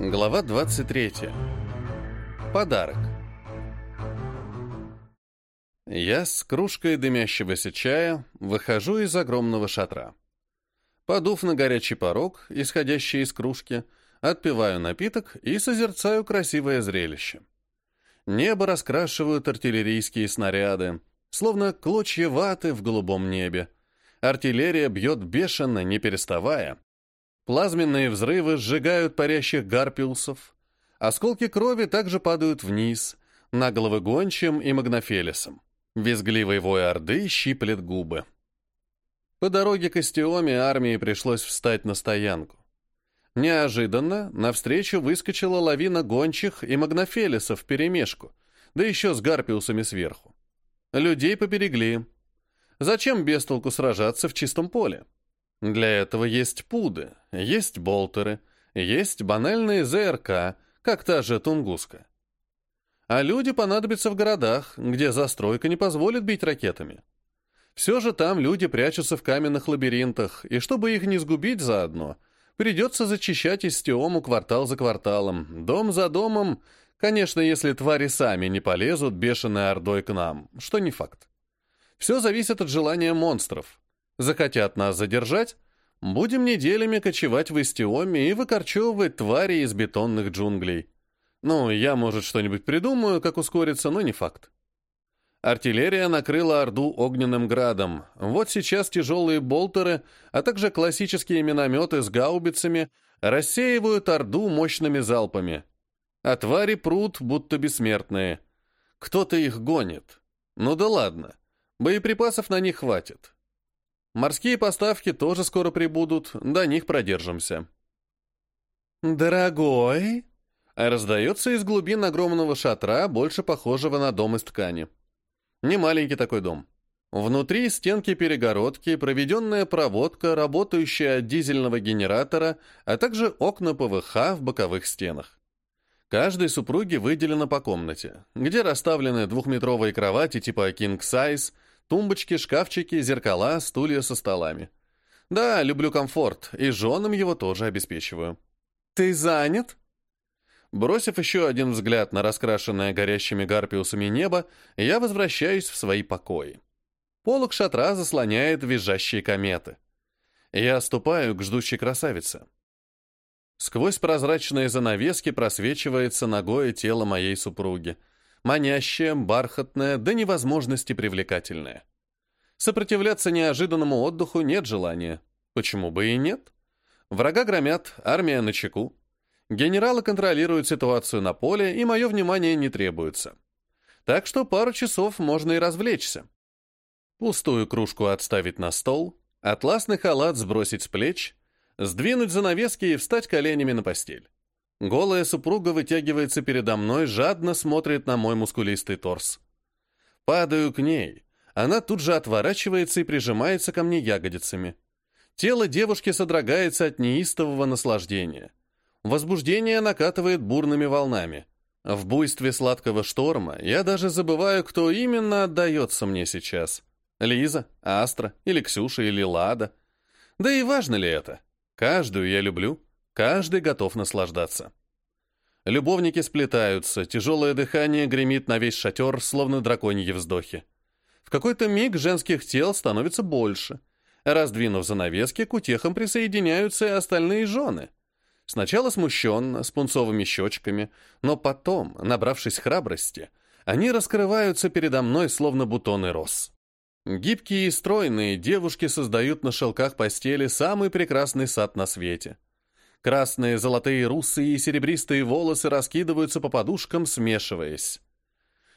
Глава 23. Подарок. Я с кружкой дымящегося чая выхожу из огромного шатра. Подув на горячий порог, исходящий из кружки, отпиваю напиток и созерцаю красивое зрелище. Небо раскрашивают артиллерийские снаряды, словно клочья ваты в голубом небе. Артиллерия бьет бешено, не переставая, Плазменные взрывы сжигают парящих гарпиусов. Осколки крови также падают вниз, на головы гончим и магнофелисом. Визгливый вой орды щиплет губы. По дороге к Истиоме армии пришлось встать на стоянку. Неожиданно навстречу выскочила лавина гончих и магнофелисов вперемешку, да еще с гарпиусами сверху. Людей поберегли. Зачем без толку сражаться в чистом поле? Для этого есть пуды, есть болтеры, есть банальные ЗРК, как та же Тунгуска. А люди понадобятся в городах, где застройка не позволит бить ракетами. Все же там люди прячутся в каменных лабиринтах, и чтобы их не сгубить заодно, придется зачищать истиому квартал за кварталом, дом за домом, конечно, если твари сами не полезут бешеной ордой к нам, что не факт. Все зависит от желания монстров. Захотят нас задержать, будем неделями кочевать в Истиоме и выкорчевывать твари из бетонных джунглей. Ну, я, может, что-нибудь придумаю, как ускориться, но не факт. Артиллерия накрыла Орду огненным градом. Вот сейчас тяжелые болтеры, а также классические минометы с гаубицами рассеивают Орду мощными залпами. А твари прут, будто бессмертные. Кто-то их гонит. Ну да ладно. Боеприпасов на них хватит. Морские поставки тоже скоро прибудут, до них продержимся. «Дорогой!» Раздается из глубин огромного шатра, больше похожего на дом из ткани. Не маленький такой дом. Внутри стенки перегородки, проведенная проводка, работающая от дизельного генератора, а также окна ПВХ в боковых стенах. Каждой супруге выделено по комнате, где расставлены двухметровые кровати типа king size, Тумбочки, шкафчики, зеркала, стулья со столами. Да, люблю комфорт, и женам его тоже обеспечиваю. «Ты занят?» Бросив еще один взгляд на раскрашенное горящими гарпиусами небо, я возвращаюсь в свои покои. Полок шатра заслоняет визжащие кометы. Я ступаю к ждущей красавице. Сквозь прозрачные занавески просвечивается ногое тело моей супруги — манящая, бархатная, до невозможности привлекательная. Сопротивляться неожиданному отдыху нет желания. Почему бы и нет? Врага громят, армия на чеку. Генералы контролируют ситуацию на поле, и мое внимание не требуется. Так что пару часов можно и развлечься. Пустую кружку отставить на стол, атласный халат сбросить с плеч, сдвинуть занавески и встать коленями на постель. Голая супруга вытягивается передо мной, жадно смотрит на мой мускулистый торс. Падаю к ней. Она тут же отворачивается и прижимается ко мне ягодицами. Тело девушки содрогается от неистового наслаждения. Возбуждение накатывает бурными волнами. В буйстве сладкого шторма я даже забываю, кто именно отдается мне сейчас. Лиза, Астра, или Ксюша, или Лада. Да и важно ли это? Каждую я люблю. Каждый готов наслаждаться. Любовники сплетаются, тяжелое дыхание гремит на весь шатер, словно драконьи вздохи. В какой-то миг женских тел становится больше. Раздвинув занавески, к утехам присоединяются и остальные жены. Сначала смущенно, с пунцовыми щечками, но потом, набравшись храбрости, они раскрываются передо мной, словно бутоны роз. Гибкие и стройные девушки создают на шелках постели самый прекрасный сад на свете — Красные, золотые, русые и серебристые волосы раскидываются по подушкам, смешиваясь.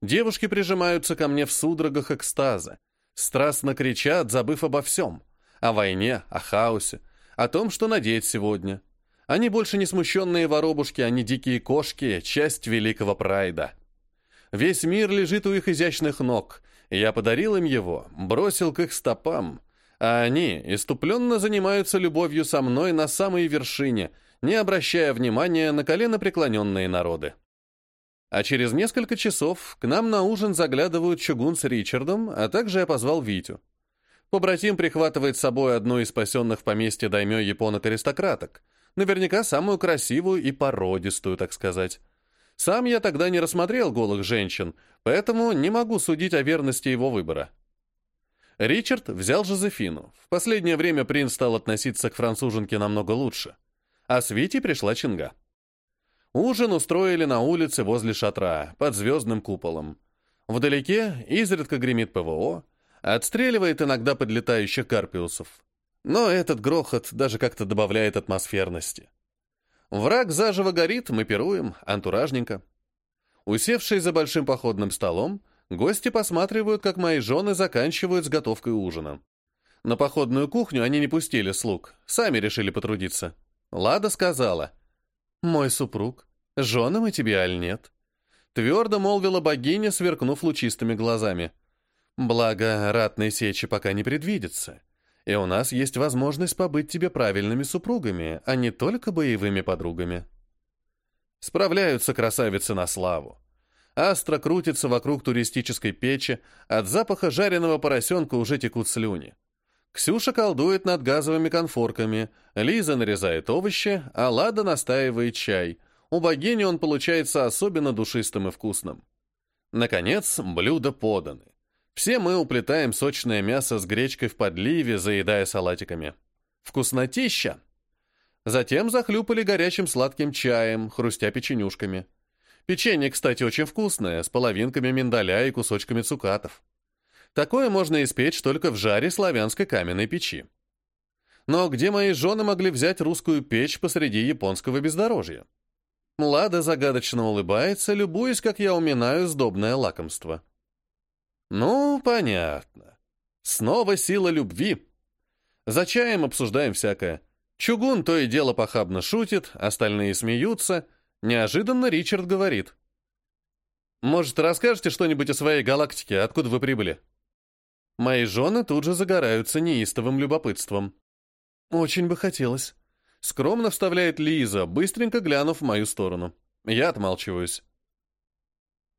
Девушки прижимаются ко мне в судорогах экстаза, страстно кричат, забыв обо всем. О войне, о хаосе, о том, что надеть сегодня. Они больше не смущенные воробушки, они дикие кошки, часть великого прайда. Весь мир лежит у их изящных ног. Я подарил им его, бросил к их стопам, а они иступленно занимаются любовью со мной на самой вершине, не обращая внимания на колено преклоненные народы. А через несколько часов к нам на ужин заглядывают Чугун с Ричардом, а также я позвал Витю. Побратим прихватывает с собой одну из спасенных в поместье даймё японок-аристократок, Наверняка самую красивую и породистую, так сказать. Сам я тогда не рассмотрел голых женщин, поэтому не могу судить о верности его выбора. Ричард взял Жозефину. В последнее время принц стал относиться к француженке намного лучше. А с Витей пришла Чинга. Ужин устроили на улице возле шатра, под звездным куполом. Вдалеке изредка гремит ПВО, отстреливает иногда подлетающих карпиусов. Но этот грохот даже как-то добавляет атмосферности. Враг заживо горит, мы пируем, антуражненько. Усевшись за большим походным столом, гости посматривают, как мои жены заканчивают с готовкой ужина. На походную кухню они не пустили слуг, сами решили потрудиться. Лада сказала, «Мой супруг, жены мы тебе, аль нет?» Твердо молвила богиня, сверкнув лучистыми глазами. «Благо, ратной сечи пока не предвидится, и у нас есть возможность побыть тебе правильными супругами, а не только боевыми подругами». Справляются красавицы на славу. Астра крутится вокруг туристической печи, от запаха жареного поросенка уже текут слюни. Ксюша колдует над газовыми конфорками, Лиза нарезает овощи, а Лада настаивает чай. У богини он получается особенно душистым и вкусным. Наконец, блюда поданы. Все мы уплетаем сочное мясо с гречкой в подливе, заедая салатиками. Вкуснотища! Затем захлюпали горячим сладким чаем, хрустя печенюшками. Печенье, кстати, очень вкусное, с половинками миндаля и кусочками цукатов. Такое можно испечь только в жаре славянской каменной печи. Но где мои жены могли взять русскую печь посреди японского бездорожья? Лада загадочно улыбается, любуясь, как я уминаю сдобное лакомство. Ну, понятно. Снова сила любви. За чаем обсуждаем всякое. Чугун то и дело похабно шутит, остальные смеются. Неожиданно Ричард говорит. «Может, расскажете что-нибудь о своей галактике, откуда вы прибыли?» Мои жены тут же загораются неистовым любопытством. «Очень бы хотелось». Скромно вставляет Лиза, быстренько глянув в мою сторону. Я отмалчиваюсь.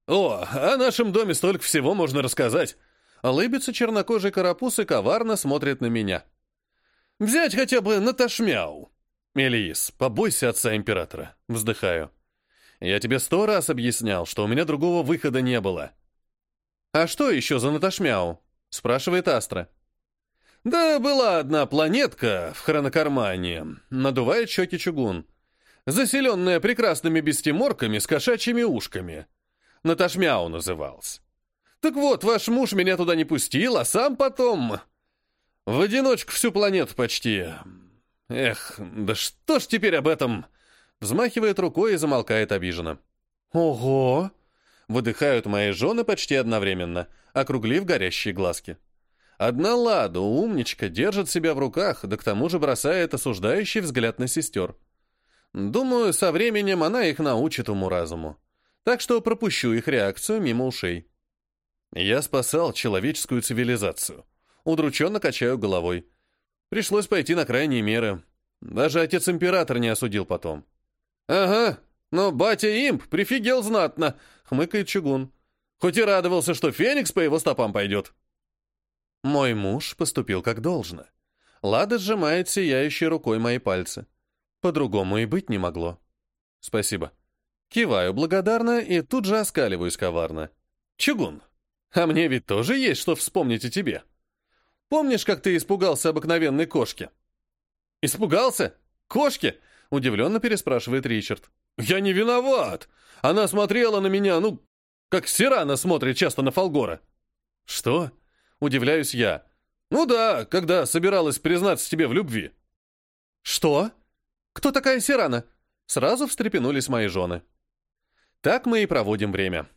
«О, о нашем доме столько всего можно рассказать!» Лыбится чернокожий карапуз и коварно смотрит на меня. «Взять хотя бы Наташмяу!» «Элис, побойся отца императора!» Вздыхаю. «Я тебе сто раз объяснял, что у меня другого выхода не было». «А что еще за Наташмяу?» спрашивает Астра. Да была одна планетка в хронокармане, надувает щеки чугун, заселенная прекрасными бестиморками с кошачьими ушками. Наташмяу назывался. Так вот, ваш муж меня туда не пустил, а сам потом... В одиночку всю планету почти. Эх, да что ж теперь об этом? Взмахивает рукой и замолкает обиженно. Ого! Выдыхают мои жены почти одновременно, округлив горящие глазки. Одна Лада, умничка, держит себя в руках, да к тому же бросает осуждающий взгляд на сестер. Думаю, со временем она их научит уму-разуму. Так что пропущу их реакцию мимо ушей. Я спасал человеческую цивилизацию. Удрученно качаю головой. Пришлось пойти на крайние меры. Даже отец-император не осудил потом. «Ага, но батя имп прифигел знатно», — хмыкает чугун. Хоть и радовался, что Феникс по его стопам пойдет. Мой муж поступил как должно. Лада сжимает сияющей рукой мои пальцы. По-другому и быть не могло. Спасибо. Киваю благодарно и тут же оскаливаюсь коварно. Чугун, а мне ведь тоже есть что вспомнить о тебе. Помнишь, как ты испугался обыкновенной кошки? Испугался? Кошки? Удивленно переспрашивает Ричард. Я не виноват. Она смотрела на меня, ну, как Сирана смотрит часто на Фолгора. Что? Удивляюсь я. Ну да, когда собиралась признаться тебе в любви. Что? Кто такая Сирана? Сразу встрепенулись мои жены. Так мы и проводим время.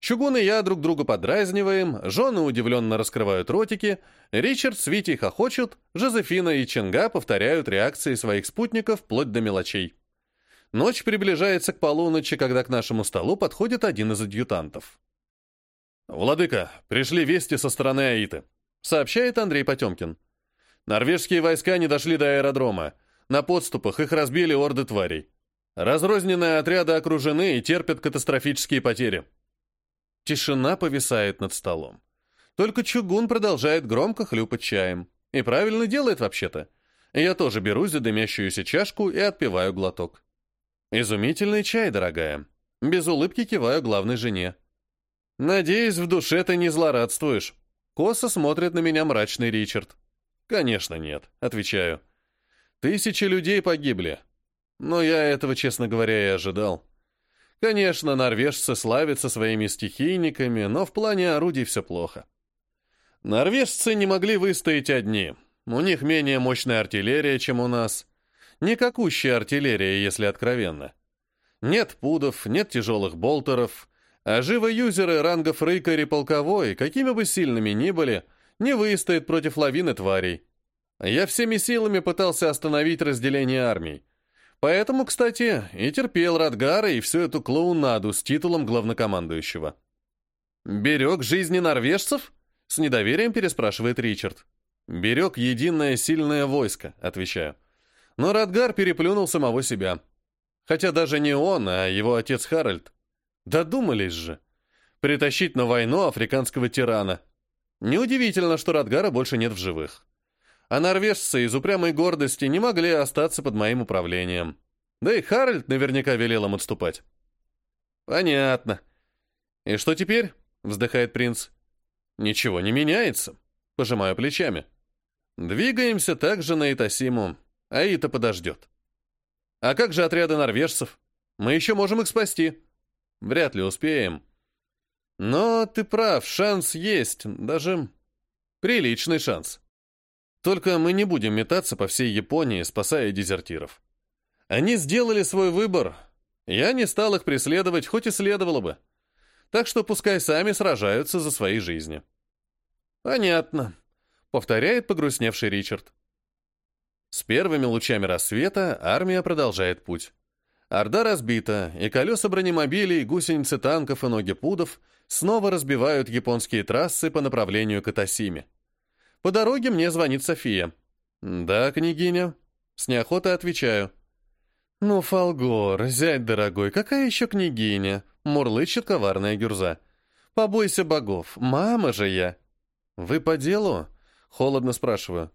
Чугун и я друг друга подразниваем, жены удивленно раскрывают ротики, Ричард с Витей хохочут, Жозефина и Ченга повторяют реакции своих спутников вплоть до мелочей. Ночь приближается к полуночи, когда к нашему столу подходит один из адъютантов. «Владыка, пришли вести со стороны Аиты», — сообщает Андрей Потемкин. «Норвежские войска не дошли до аэродрома. На подступах их разбили орды тварей. Разрозненные отряды окружены и терпят катастрофические потери». Тишина повисает над столом. Только чугун продолжает громко хлюпать чаем. И правильно делает вообще-то. Я тоже берусь за дымящуюся чашку и отпиваю глоток. Изумительный чай, дорогая. Без улыбки киваю главной жене. Надеюсь, в душе ты не злорадствуешь. Косо смотрит на меня мрачный Ричард. Конечно, нет, отвечаю. Тысячи людей погибли. Но я этого, честно говоря, и ожидал. Конечно, норвежцы славятся своими стихийниками, но в плане орудий все плохо. Норвежцы не могли выстоять одни. У них менее мощная артиллерия, чем у нас. Никакущая артиллерия, если откровенно. Нет пудов, нет тяжелых болтеров, а живо-юзеры рангов рыкарь и полковой, какими бы сильными ни были, не выстоят против лавины тварей. Я всеми силами пытался остановить разделение армий. Поэтому, кстати, и терпел Радгара и всю эту клоунаду с титулом главнокомандующего. «Берег жизни норвежцев?» — с недоверием переспрашивает Ричард. «Берег единое сильное войско», — отвечаю. Но Радгар переплюнул самого себя. Хотя даже не он, а его отец Харальд. Додумались же. Притащить на войну африканского тирана. Неудивительно, что Радгара больше нет в живых. А норвежцы из упрямой гордости не могли остаться под моим управлением. Да и Харальд наверняка велел им отступать. «Понятно. И что теперь?» — вздыхает принц. «Ничего не меняется». Пожимаю плечами. Двигаемся также на Итасиму. Аита подождет. А как же отряды норвежцев? Мы еще можем их спасти. Вряд ли успеем. Но ты прав, шанс есть, даже приличный шанс. Только мы не будем метаться по всей Японии, спасая дезертиров. Они сделали свой выбор. Я не стал их преследовать, хоть и следовало бы. Так что пускай сами сражаются за свои жизни. Понятно, повторяет погрустневший Ричард. С первыми лучами рассвета армия продолжает путь. Орда разбита, и колеса бронемобилей, гусеницы танков и ноги пудов снова разбивают японские трассы по направлению к Атасиме. По дороге мне звонит София. «Да, княгиня». С неохотой отвечаю. «Ну, Фолгор, зять дорогой, какая еще княгиня?» Мурлычет коварная гюрза. «Побойся богов, мама же я». «Вы по делу?» Холодно спрашиваю.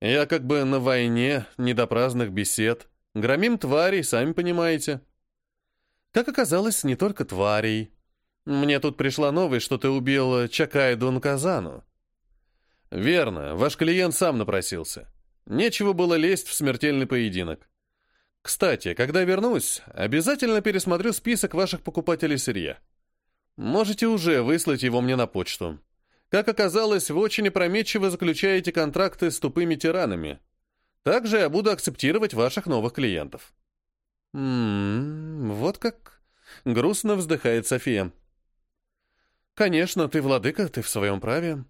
Я как бы на войне, не до праздных бесед. Громим тварей, сами понимаете. Как оказалось, не только тварей. Мне тут пришла новость, что ты убил Чакайду Нказану. Верно, ваш клиент сам напросился. Нечего было лезть в смертельный поединок. Кстати, когда вернусь, обязательно пересмотрю список ваших покупателей сырья. Можете уже выслать его мне на почту. Как оказалось, вы очень опрометчиво заключаете контракты с тупыми тиранами. Также я буду акцептировать ваших новых клиентов. Ммм, вот как... Грустно вздыхает София. Конечно, ты владыка, ты в своем праве.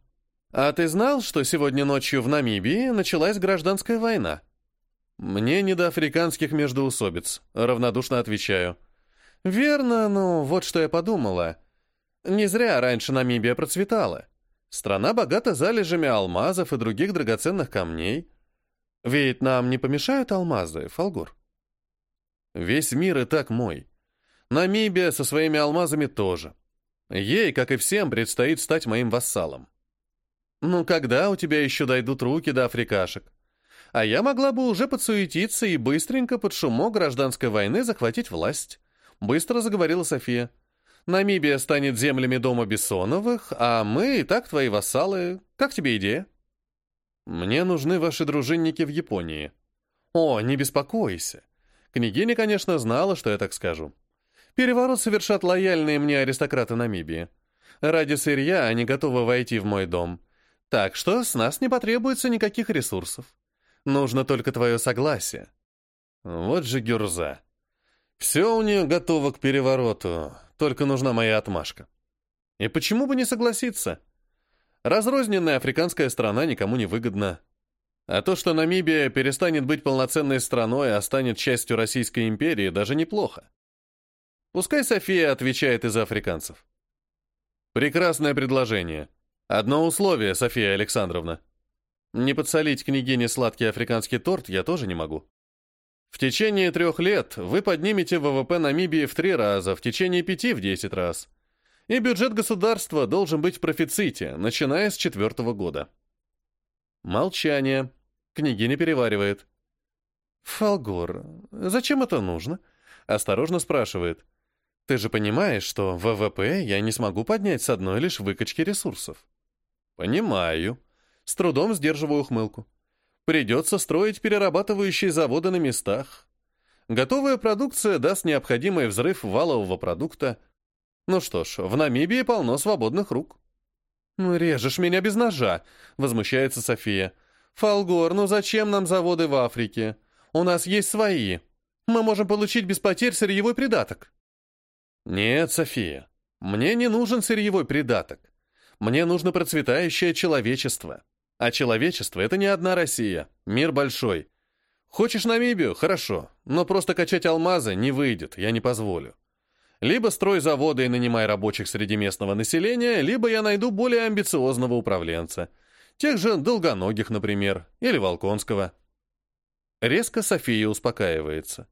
А ты знал, что сегодня ночью в Намибии началась гражданская война? Мне не до африканских междоусобиц, равнодушно отвечаю. Верно, но вот что я подумала. Не зря раньше Намибия процветала. Страна богата залежами алмазов и других драгоценных камней. Ведь нам не помешают алмазы, Фолгор. Весь мир и так мой. Намибия со своими алмазами тоже. Ей, как и всем, предстоит стать моим вассалом. Ну, когда у тебя еще дойдут руки до африкашек? А я могла бы уже подсуетиться и быстренько под шумок гражданской войны захватить власть. Быстро заговорила София. Намибия станет землями дома Бессоновых, а мы и так твои вассалы. Как тебе идея? Мне нужны ваши дружинники в Японии. О, не беспокойся. Княгиня, конечно, знала, что я так скажу. Переворот совершат лояльные мне аристократы Намибии. Ради сырья они готовы войти в мой дом. Так что с нас не потребуется никаких ресурсов. Нужно только твое согласие. Вот же Гюрза. Все у нее готово к перевороту. Только нужна моя отмашка. И почему бы не согласиться? Разрозненная африканская страна никому не выгодна. А то, что Намибия перестанет быть полноценной страной, а станет частью Российской империи, даже неплохо. Пускай София отвечает из-за африканцев. Прекрасное предложение. Одно условие, София Александровна. Не подсолить княгине сладкий африканский торт я тоже не могу. В течение трех лет вы поднимете ВВП Намибии в три раза, в течение пяти в десять раз. И бюджет государства должен быть в профиците, начиная с четвертого года. Молчание. Княгиня переваривает. «Фалгор, зачем это нужно?» Осторожно спрашивает. «Ты же понимаешь, что ВВП я не смогу поднять с одной лишь выкачки ресурсов?» «Понимаю». С трудом сдерживаю ухмылку. «Придется строить перерабатывающие заводы на местах. Готовая продукция даст необходимый взрыв валового продукта. Ну что ж, в Намибии полно свободных рук». «Ну, режешь меня без ножа», — возмущается София. «Фалгор, ну зачем нам заводы в Африке? У нас есть свои. Мы можем получить без потерь сырьевой придаток». «Нет, София, мне не нужен сырьевой придаток. Мне нужно процветающее человечество. А человечество — это не одна Россия, мир большой. Хочешь Намибию? Хорошо, но просто качать алмазы не выйдет, я не позволю. Либо строй заводы и нанимай рабочих среди местного населения, либо я найду более амбициозного управленца. Тех же Долгоногих, например, или Волконского. Резко София успокаивается.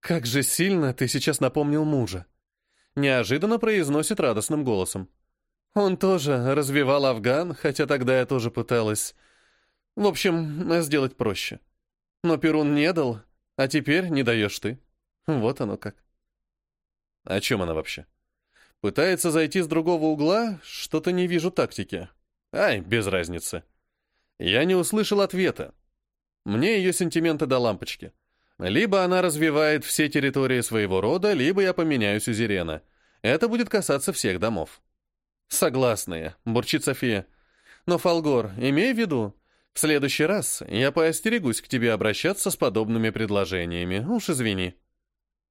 «Как же сильно ты сейчас напомнил мужа!» Неожиданно произносит радостным голосом. Он тоже развивал Афган, хотя тогда я тоже пыталась... В общем, сделать проще. Но Перун не дал, а теперь не даешь ты. Вот оно как. О чем она вообще? Пытается зайти с другого угла? Что-то не вижу тактики. Ай, без разницы. Я не услышал ответа. Мне ее сентименты до лампочки. Либо она развивает все территории своего рода, либо я поменяюсь у Зерена. Это будет касаться всех домов. «Согласные», — бурчит София. «Но, Фалгор, имей в виду, в следующий раз я поостерегусь к тебе обращаться с подобными предложениями. Уж извини».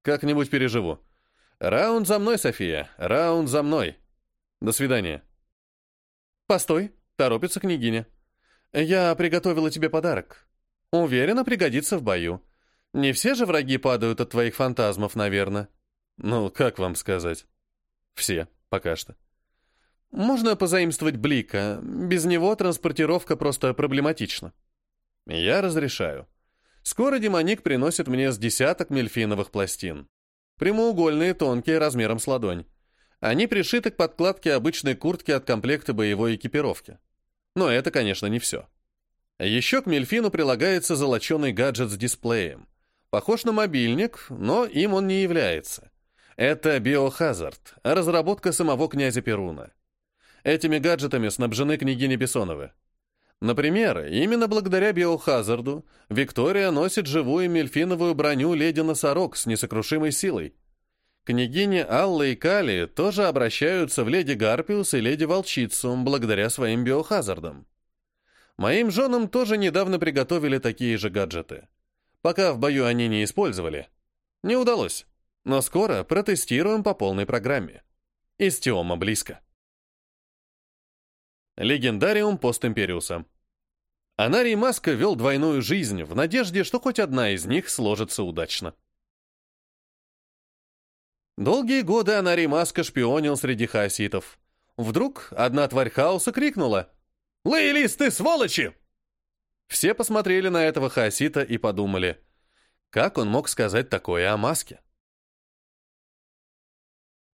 «Как-нибудь переживу. Раунд за мной, София, раунд за мной. До свидания». «Постой», — торопится княгиня. «Я приготовила тебе подарок. Уверена, пригодится в бою. Не все же враги падают от твоих фантазмов, наверное». «Ну, как вам сказать?» «Все, пока что». Можно позаимствовать Блика. Без него транспортировка просто проблематична. Я разрешаю. Скоро демоник приносит мне с десяток мельфиновых пластин. Прямоугольные, тонкие, размером с ладонь. Они пришиты к подкладке обычной куртки от комплекта боевой экипировки. Но это, конечно, не все. Еще к мельфину прилагается золоченый гаджет с дисплеем. Похож на мобильник, но им он не является. Это биохазард, разработка самого князя Перуна. Этими гаджетами снабжены княгини Бессоновы. Например, именно благодаря биохазарду Виктория носит живую мельфиновую броню леди Носорог с несокрушимой силой. Княгини Алла и Кали тоже обращаются в леди Гарпиус и леди Волчицу благодаря своим биохазардам. Моим женам тоже недавно приготовили такие же гаджеты. Пока в бою они не использовали. Не удалось, но скоро протестируем по полной программе. Истиома близко. Легендариум постимпериуса. Анарий Маска вел двойную жизнь в надежде, что хоть одна из них сложится удачно. Долгие годы Анарий Маска шпионил среди хаоситов. Вдруг одна тварь хаоса крикнула «Лейлис, ты сволочи!» Все посмотрели на этого хаосита и подумали, как он мог сказать такое о Маске?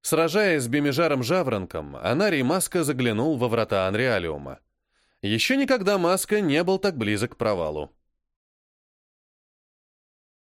Сражаясь с Бемижаром-жаворонком, Анарий Маска заглянул во врата Анреалиума. Еще никогда Маска не был так близок к провалу.